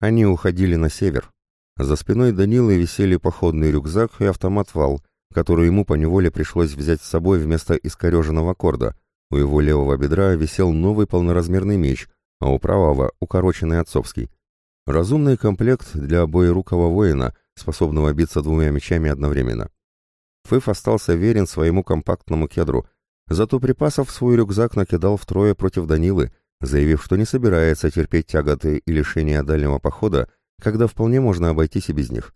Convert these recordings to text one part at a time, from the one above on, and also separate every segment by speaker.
Speaker 1: Они уходили на север. За спиной Данилы висели походный рюкзак и автомат-вал, который ему поневоле пришлось взять с собой вместо искореженного корда. У его левого бедра висел новый полноразмерный меч, а у правого — укороченный отцовский. Разумный комплект для боерукого воина, способного биться двумя мечами одновременно. Фыф остался верен своему компактному кедру, зато припасов свой рюкзак накидал втрое против Данилы, заявив, что не собирается терпеть тяготы и лишения дальнего похода, когда вполне можно обойтись и без них.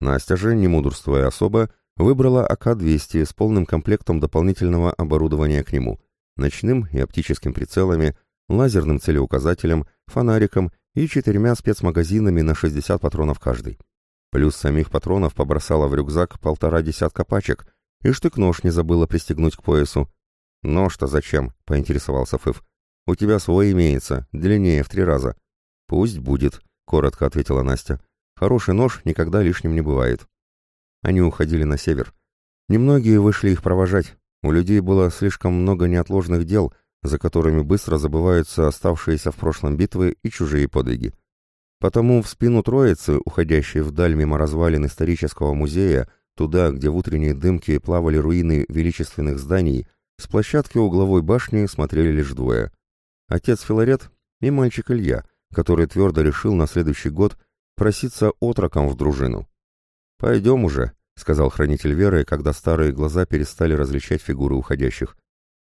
Speaker 1: Настя же, не мудрствуя особо, выбрала АК-200 с полным комплектом дополнительного оборудования к нему, ночным и оптическим прицелами, лазерным целеуказателем, фонариком и четырьмя спецмагазинами на 60 патронов каждый. Плюс самих патронов побросала в рюкзак полтора десятка пачек, и штык-нож не забыла пристегнуть к поясу. «Нож-то зачем?» — поинтересовался Фыф. «У тебя свой имеется, длиннее в три раза». «Пусть будет», — коротко ответила Настя. «Хороший нож никогда лишним не бывает». Они уходили на север. Немногие вышли их провожать. У людей было слишком много неотложных дел, за которыми быстро забываются оставшиеся в прошлом битвы и чужие подвиги. Потому в спину троицы, уходящей вдаль мимо развалин исторического музея, туда, где в утренней дымке плавали руины величественных зданий, с площадки угловой башни смотрели лишь двое. Отец Филарет и мальчик Илья, который твердо решил на следующий год проситься отроком в дружину. «Пойдем уже», — сказал хранитель веры, когда старые глаза перестали различать фигуры уходящих.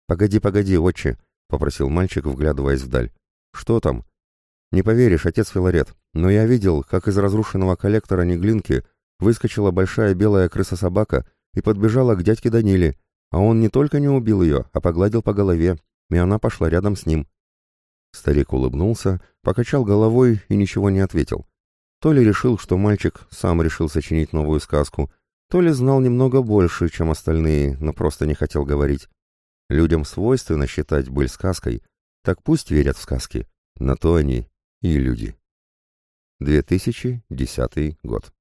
Speaker 1: «Погоди, погоди, отче», — попросил мальчик, вглядываясь вдаль. «Что там?» «Не поверишь, отец Филарет, но я видел, как из разрушенного коллектора Неглинки выскочила большая белая крыса-собака и подбежала к дядьке Даниле, а он не только не убил ее, а погладил по голове, и она пошла рядом с ним. Старик улыбнулся, покачал головой и ничего не ответил. То ли решил, что мальчик сам решил сочинить новую сказку, то ли знал немного больше, чем остальные, но просто не хотел говорить. Людям свойственно считать быль сказкой, так пусть верят в сказки, на то они и люди. 2010 год.